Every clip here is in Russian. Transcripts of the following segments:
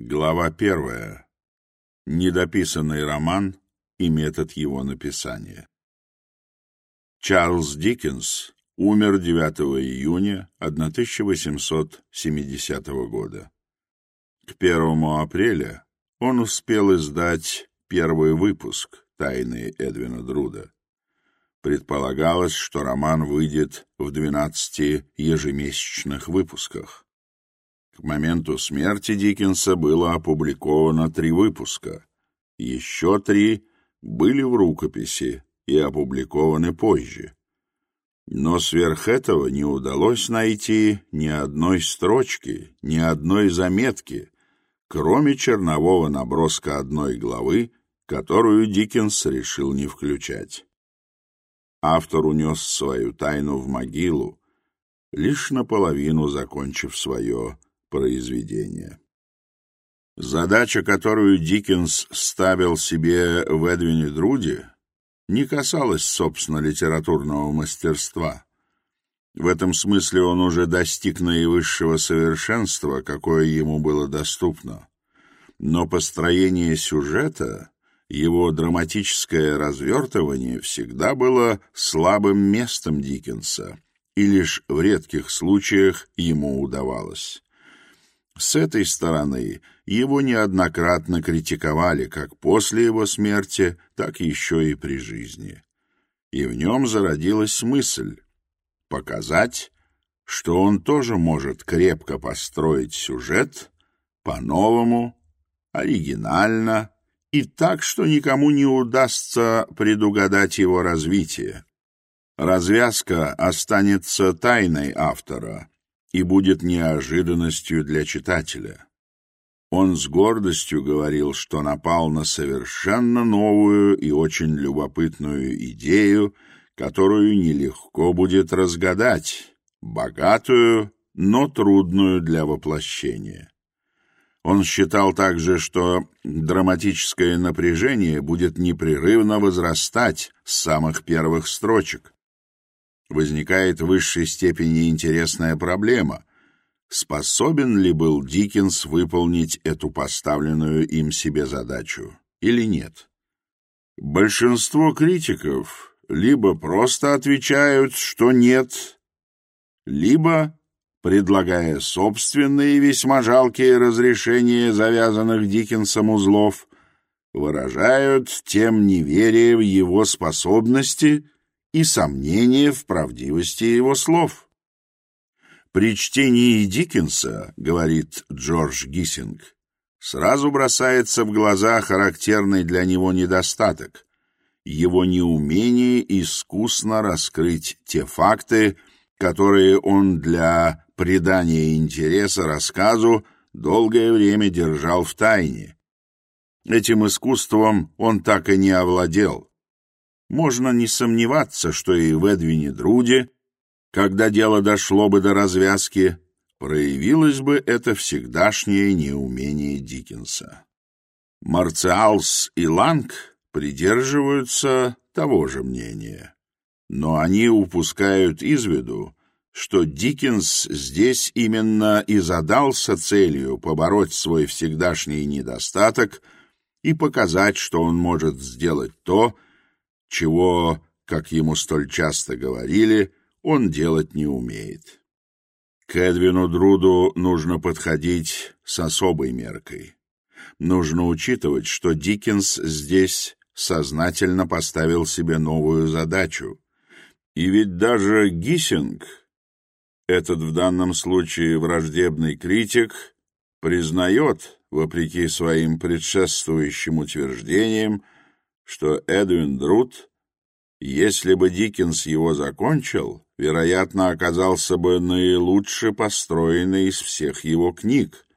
Глава первая. Недописанный роман и метод его написания. Чарльз Диккенс умер 9 июня 1870 года. К 1 апреля он успел издать первый выпуск «Тайны Эдвина Друда». Предполагалось, что роман выйдет в 12 ежемесячных выпусках. К моменту смерти Диккенса было опубликовано три выпуска. Еще три были в рукописи и опубликованы позже. Но сверх этого не удалось найти ни одной строчки, ни одной заметки, кроме чернового наброска одной главы, которую Диккенс решил не включать. Автор унес свою тайну в могилу, лишь наполовину закончив свое произведения. Задача, которую Диккенс ставил себе в Эдвине Друди, не касалась, собственно, литературного мастерства. В этом смысле он уже достиг наивысшего совершенства, какое ему было доступно. Но построение сюжета, его драматическое развертывание всегда было слабым местом Диккенса, и лишь в редких случаях ему удавалось. С этой стороны его неоднократно критиковали как после его смерти, так еще и при жизни. И в нем зародилась мысль показать, что он тоже может крепко построить сюжет по-новому, оригинально и так, что никому не удастся предугадать его развитие. Развязка останется тайной автора, и будет неожиданностью для читателя. Он с гордостью говорил, что напал на совершенно новую и очень любопытную идею, которую нелегко будет разгадать, богатую, но трудную для воплощения. Он считал также, что драматическое напряжение будет непрерывно возрастать с самых первых строчек, возникает в высшей степени интересная проблема. Способен ли был Диккенс выполнить эту поставленную им себе задачу или нет? Большинство критиков либо просто отвечают, что нет, либо, предлагая собственные весьма жалкие разрешения завязанных Диккенсом узлов, выражают тем неверие в его способности – и сомнения в правдивости его слов. «При чтении Диккенса, — говорит Джордж Гиссинг, — сразу бросается в глаза характерный для него недостаток — его неумение искусно раскрыть те факты, которые он для придания интереса рассказу долгое время держал в тайне. Этим искусством он так и не овладел. Можно не сомневаться, что и в Эдвине Друде, когда дело дошло бы до развязки, проявилось бы это всегдашнее неумение Диккенса. Марциалс и Ланг придерживаются того же мнения, но они упускают из виду, что Диккенс здесь именно и задался целью побороть свой всегдашний недостаток и показать, что он может сделать то, что чего, как ему столь часто говорили, он делать не умеет. К Эдвину Друду нужно подходить с особой меркой. Нужно учитывать, что Диккенс здесь сознательно поставил себе новую задачу. И ведь даже Гиссинг, этот в данном случае враждебный критик, признает, вопреки своим предшествующим утверждениям, что Эдвин Друд, если бы Диккенс его закончил, вероятно, оказался бы наилучше построенной из всех его книг.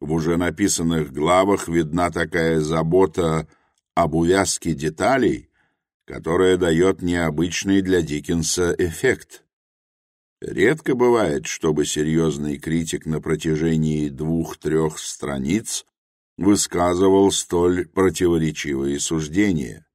В уже написанных главах видна такая забота об увязке деталей, которая дает необычный для Диккенса эффект. Редко бывает, чтобы серьезный критик на протяжении двух-трех страниц высказывал столь противоречивые суждения.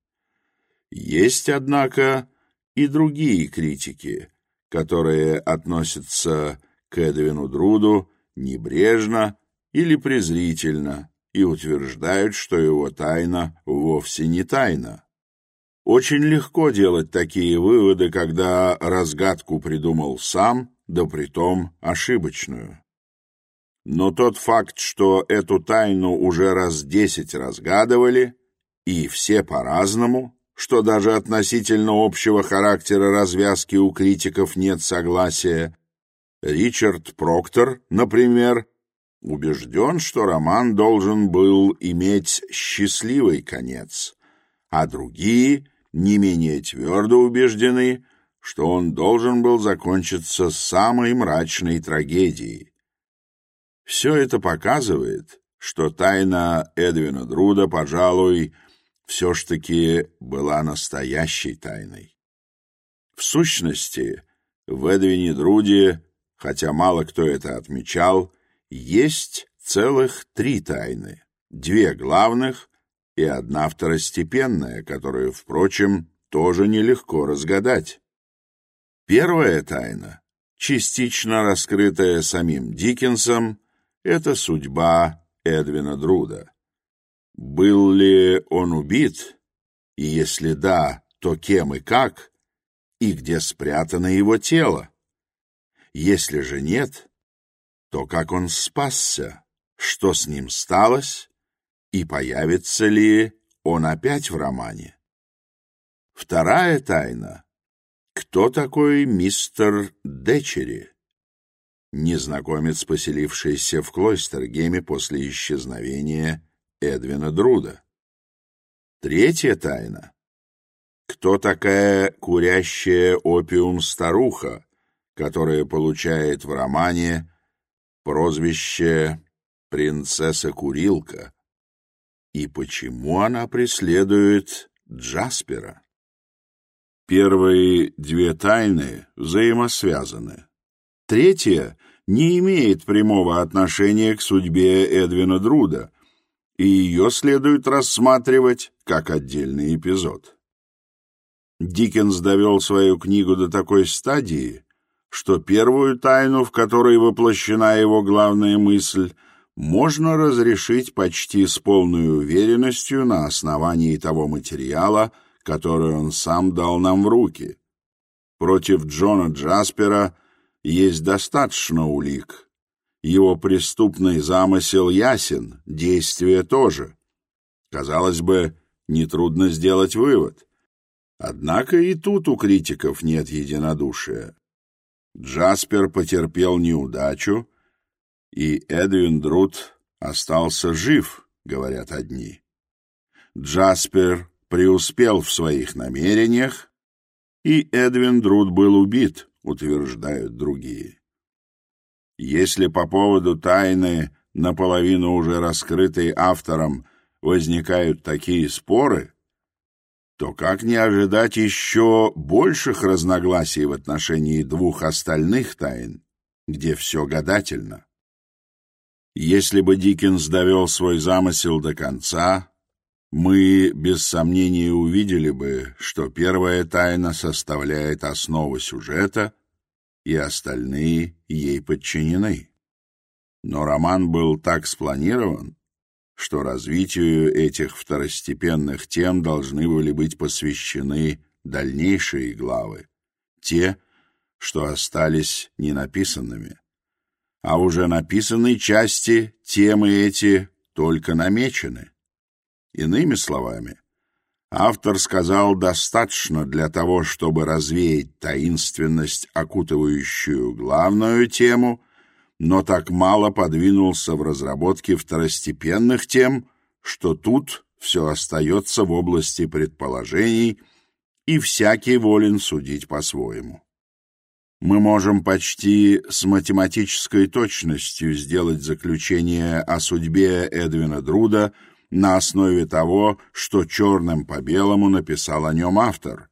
Есть, однако, и другие критики, которые относятся к Эдвину Друду небрежно или презрительно и утверждают, что его тайна вовсе не тайна. Очень легко делать такие выводы, когда разгадку придумал сам, да притом ошибочную. Но тот факт, что эту тайну уже раз десять разгадывали, и все по-разному, что даже относительно общего характера развязки у критиков нет согласия, Ричард Проктор, например, убежден, что роман должен был иметь счастливый конец, а другие не менее твердо убеждены, что он должен был закончиться самой мрачной трагедией. Все это показывает, что тайна Эдвина Друда, пожалуй, все ж таки была настоящей тайной. В сущности, в Эдвине Друде, хотя мало кто это отмечал, есть целых три тайны, две главных и одна второстепенная, которую, впрочем, тоже нелегко разгадать. Первая тайна, частично раскрытая самим Диккенсом, это судьба Эдвина Друда. Был ли он убит? И если да, то кем и как? И где спрятано его тело? Если же нет, то как он спасся? Что с ним сталось? И появится ли он опять в романе? Вторая тайна. Кто такой мистер Дечери? незнакомец, поселившийся в Клойстергеме после исчезновения Эдвина Друда. Третья тайна. Кто такая курящая опиум-старуха, которая получает в романе прозвище «Принцесса-курилка», и почему она преследует Джаспера? Первые две тайны взаимосвязаны. Третья не имеет прямого отношения к судьбе Эдвина Друда, и ее следует рассматривать как отдельный эпизод. Диккенс довел свою книгу до такой стадии, что первую тайну, в которой воплощена его главная мысль, можно разрешить почти с полной уверенностью на основании того материала, который он сам дал нам в руки. Против Джона Джаспера – есть достаточно улик. Его преступный замысел ясен, действие тоже. Казалось бы, нетрудно сделать вывод. Однако и тут у критиков нет единодушия. Джаспер потерпел неудачу, и Эдвин Друт остался жив, говорят одни. Джаспер преуспел в своих намерениях, и Эдвин Друт был убит утверждают другие. Если по поводу тайны, наполовину уже раскрытой автором, возникают такие споры, то как не ожидать еще больших разногласий в отношении двух остальных тайн, где все гадательно? Если бы Диккенс довел свой замысел до конца, мы без сомнения увидели бы, что первая тайна составляет основу сюжета, и остальные ей подчинены. Но роман был так спланирован, что развитию этих второстепенных тем должны были быть посвящены дальнейшие главы, те, что остались ненаписанными. А уже написанной части темы эти только намечены — Иными словами, автор сказал достаточно для того, чтобы развеять таинственность, окутывающую главную тему, но так мало подвинулся в разработке второстепенных тем, что тут все остается в области предположений, и всякий волен судить по-своему. Мы можем почти с математической точностью сделать заключение о судьбе Эдвина Друда – на основе того, что черным по белому написал о нем автор.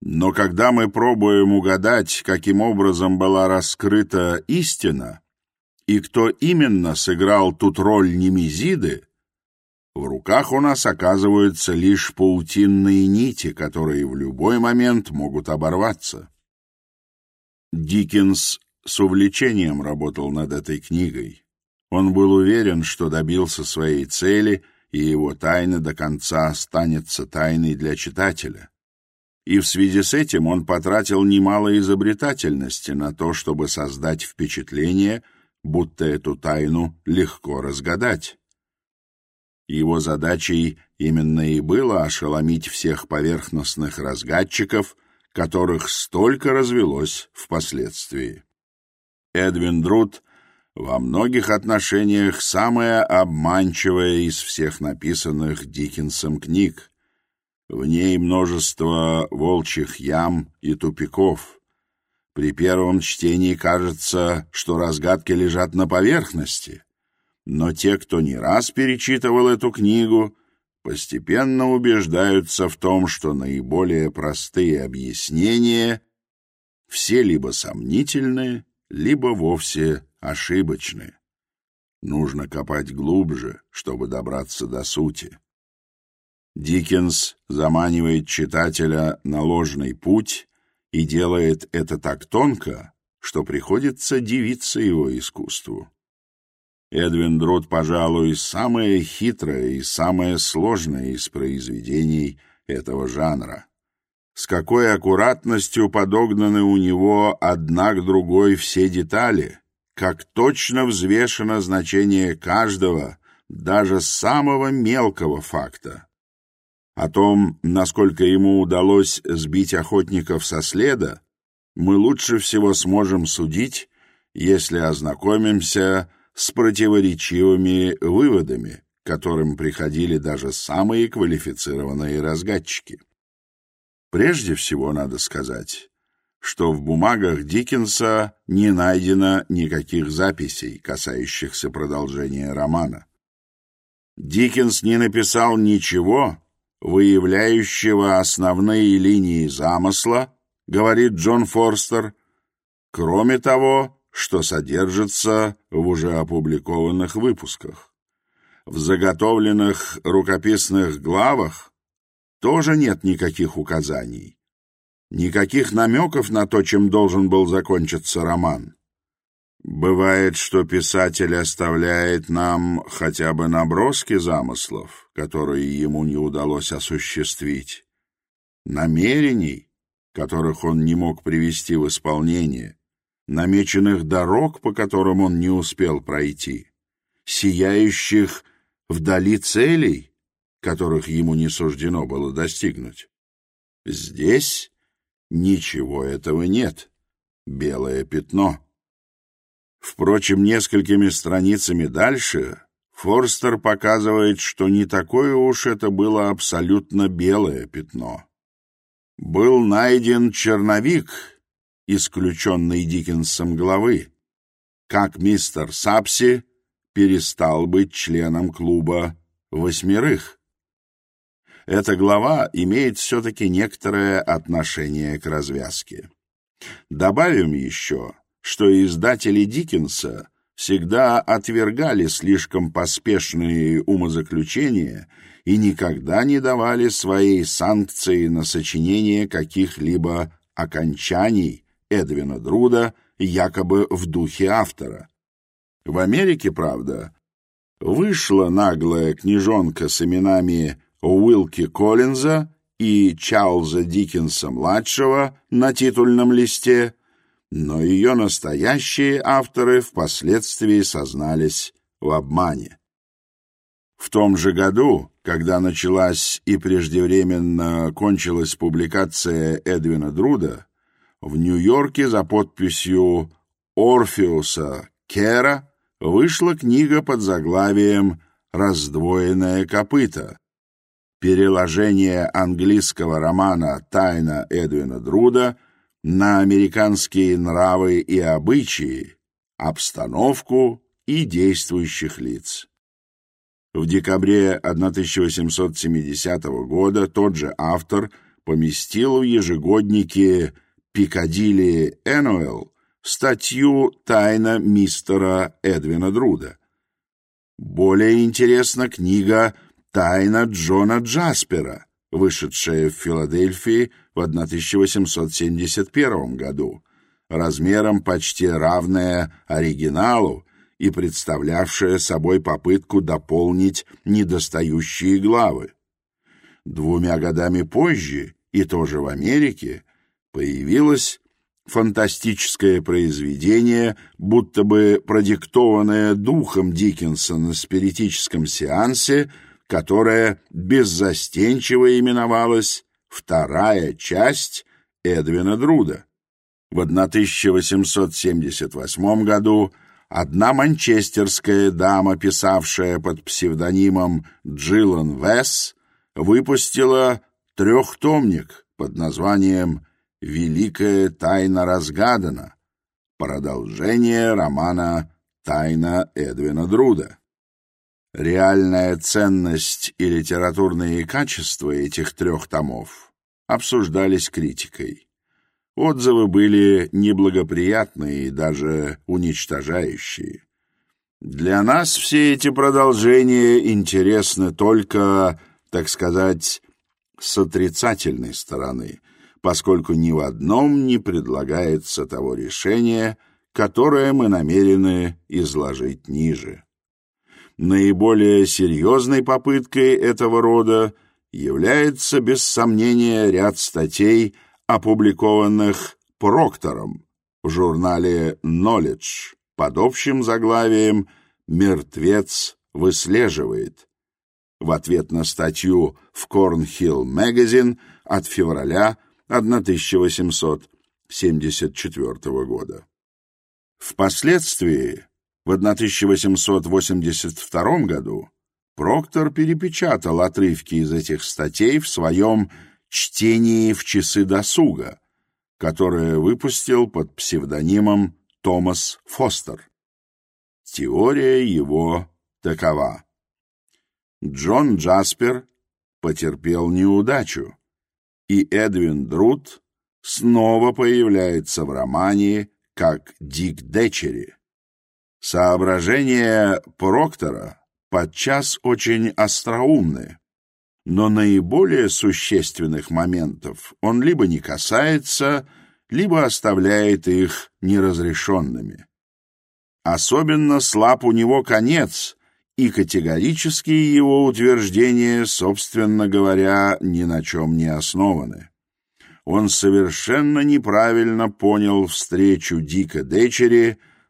Но когда мы пробуем угадать, каким образом была раскрыта истина, и кто именно сыграл тут роль Немезиды, в руках у нас оказываются лишь паутинные нити, которые в любой момент могут оборваться. Диккенс с увлечением работал над этой книгой. Он был уверен, что добился своей цели, и его тайна до конца останется тайной для читателя. И в связи с этим он потратил немало изобретательности на то, чтобы создать впечатление, будто эту тайну легко разгадать. Его задачей именно и было ошеломить всех поверхностных разгадчиков, которых столько развелось впоследствии. Эдвин Друд — во многих отношениях самая обманчивая из всех написанных Диккенсом книг. В ней множество волчьих ям и тупиков. При первом чтении кажется, что разгадки лежат на поверхности. Но те, кто не раз перечитывал эту книгу, постепенно убеждаются в том, что наиболее простые объяснения все либо сомнительные, либо вовсе ошибочны. Нужно копать глубже, чтобы добраться до сути. Диккенс заманивает читателя на ложный путь и делает это так тонко, что приходится дивиться его искусству. Эдвин Друд, пожалуй, самое хитрое и самое сложное из произведений этого жанра. С какой аккуратностью подогнаны у него одна к другой все детали, как точно взвешено значение каждого, даже самого мелкого факта. О том, насколько ему удалось сбить охотников со следа, мы лучше всего сможем судить, если ознакомимся с противоречивыми выводами, к которым приходили даже самые квалифицированные разгадчики. Прежде всего, надо сказать, что в бумагах Диккенса не найдено никаких записей, касающихся продолжения романа. Диккенс не написал ничего, выявляющего основные линии замысла, говорит Джон Форстер, кроме того, что содержится в уже опубликованных выпусках. В заготовленных рукописных главах тоже нет никаких указаний, Никаких намеков на то, чем должен был закончиться роман. Бывает, что писатель оставляет нам хотя бы наброски замыслов, которые ему не удалось осуществить, намерений, которых он не мог привести в исполнение, намеченных дорог, по которым он не успел пройти, сияющих вдали целей, которых ему не суждено было достигнуть. Здесь Ничего этого нет. Белое пятно. Впрочем, несколькими страницами дальше Форстер показывает, что не такое уж это было абсолютно белое пятно. Был найден черновик, исключенный Диккенсом главы, как мистер Сапси перестал быть членом клуба «Восьмерых» эта глава имеет все-таки некоторое отношение к развязке. Добавим еще, что издатели Диккенса всегда отвергали слишком поспешные умозаключения и никогда не давали своей санкции на сочинение каких-либо окончаний Эдвина Друда якобы в духе автора. В Америке, правда, вышла наглая книжонка с именами Уилки Коллинза и Чарльза Диккенса-младшего на титульном листе, но ее настоящие авторы впоследствии сознались в обмане. В том же году, когда началась и преждевременно кончилась публикация Эдвина Друда, в Нью-Йорке за подписью Орфеуса Кера вышла книга под заглавием «Раздвоенное копыто», переложение английского романа «Тайна Эдвина Друда» на американские нравы и обычаи, обстановку и действующих лиц. В декабре 1870 года тот же автор поместил в ежегоднике «Пикадилли Энуэлл» статью «Тайна мистера Эдвина Друда». Более интересна книга Тайна Джона Джаспера, вышедшая в Филадельфии в 1871 году, размером почти равная оригиналу и представлявшая собой попытку дополнить недостающие главы. Двумя годами позже, и тоже в Америке, появилось фантастическое произведение, будто бы продиктованное духом Диккенса на спиритическом сеансе – которая беззастенчиво именовалась «Вторая часть Эдвина Друда». В 1878 году одна манчестерская дама, писавшая под псевдонимом Джиллан Весс, выпустила трехтомник под названием «Великая тайна разгадана», продолжение романа «Тайна Эдвина Друда». Реальная ценность и литературные качества этих трех томов обсуждались критикой. Отзывы были неблагоприятные и даже уничтожающие. Для нас все эти продолжения интересны только, так сказать, с отрицательной стороны, поскольку ни в одном не предлагается того решения, которое мы намерены изложить ниже. Наиболее серьезной попыткой этого рода является, без сомнения, ряд статей, опубликованных Проктором в журнале Knowledge под общим заглавием «Мертвец выслеживает» в ответ на статью в Cornhill Magazine от февраля 1874 года. Впоследствии в 1882 году Проктор перепечатал отрывки из этих статей в своем «Чтении в часы досуга», которое выпустил под псевдонимом Томас Фостер. Теория его такова. Джон Джаспер потерпел неудачу, и Эдвин Друт снова появляется в романе как Дик Дечери. Соображения Проктора подчас очень остроумны, но наиболее существенных моментов он либо не касается, либо оставляет их неразрешенными. Особенно слаб у него конец, и категорические его утверждения, собственно говоря, ни на чем не основаны. Он совершенно неправильно понял встречу Дика Дечери –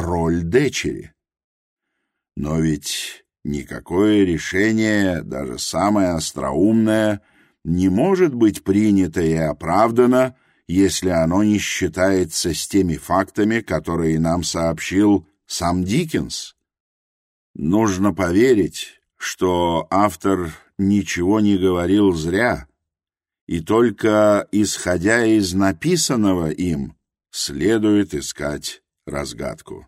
роль дочери. Но ведь никакое решение, даже самое остроумное, не может быть принято и оправдано, если оно не считается с теми фактами, которые нам сообщил сам Диккенс. Нужно поверить, что автор ничего не говорил зря, и только исходя из написанного им следует искать разгадку.